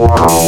Wow.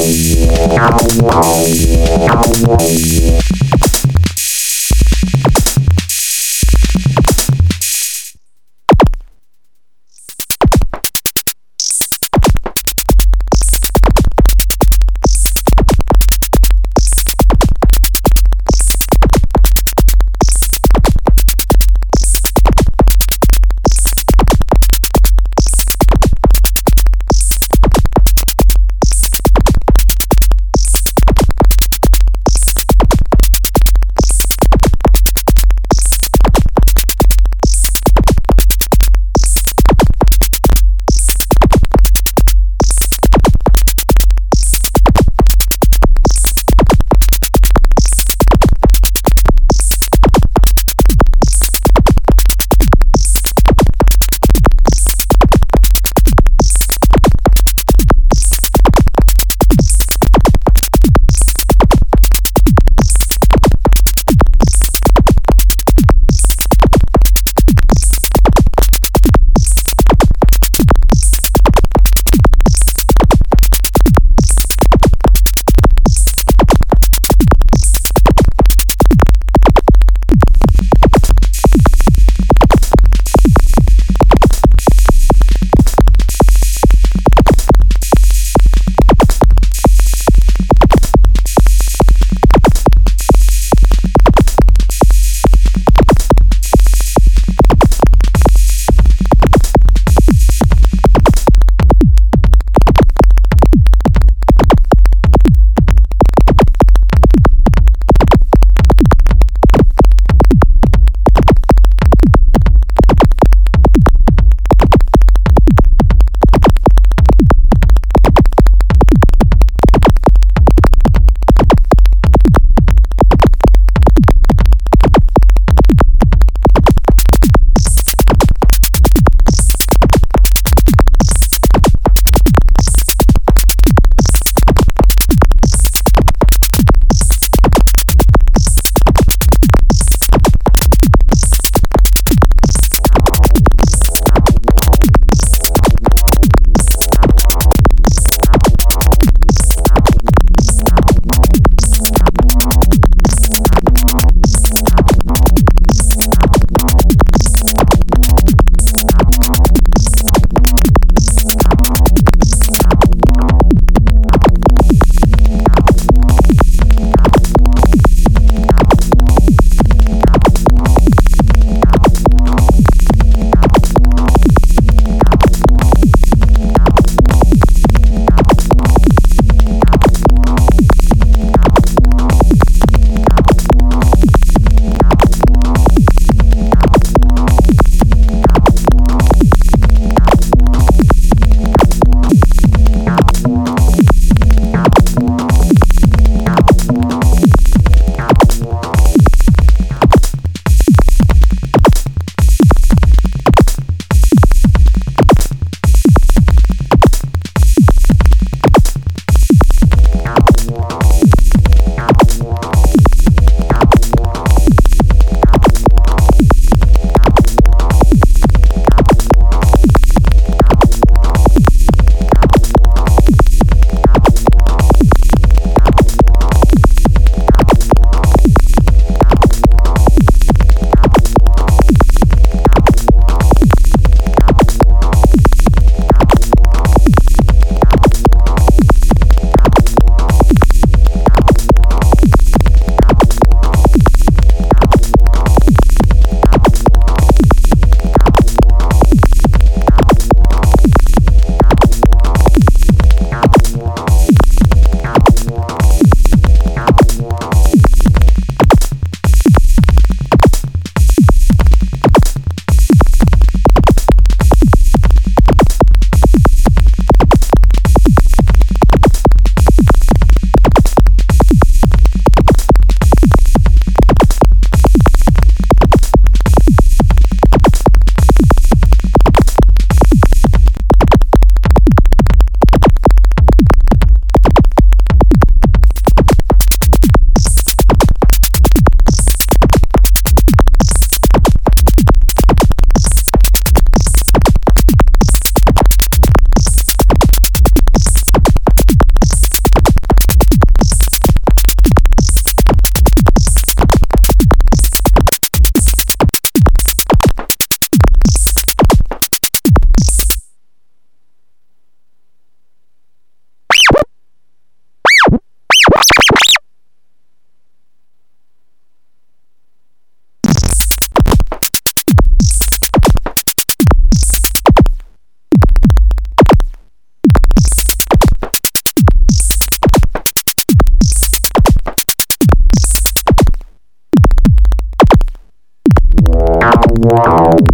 Wow.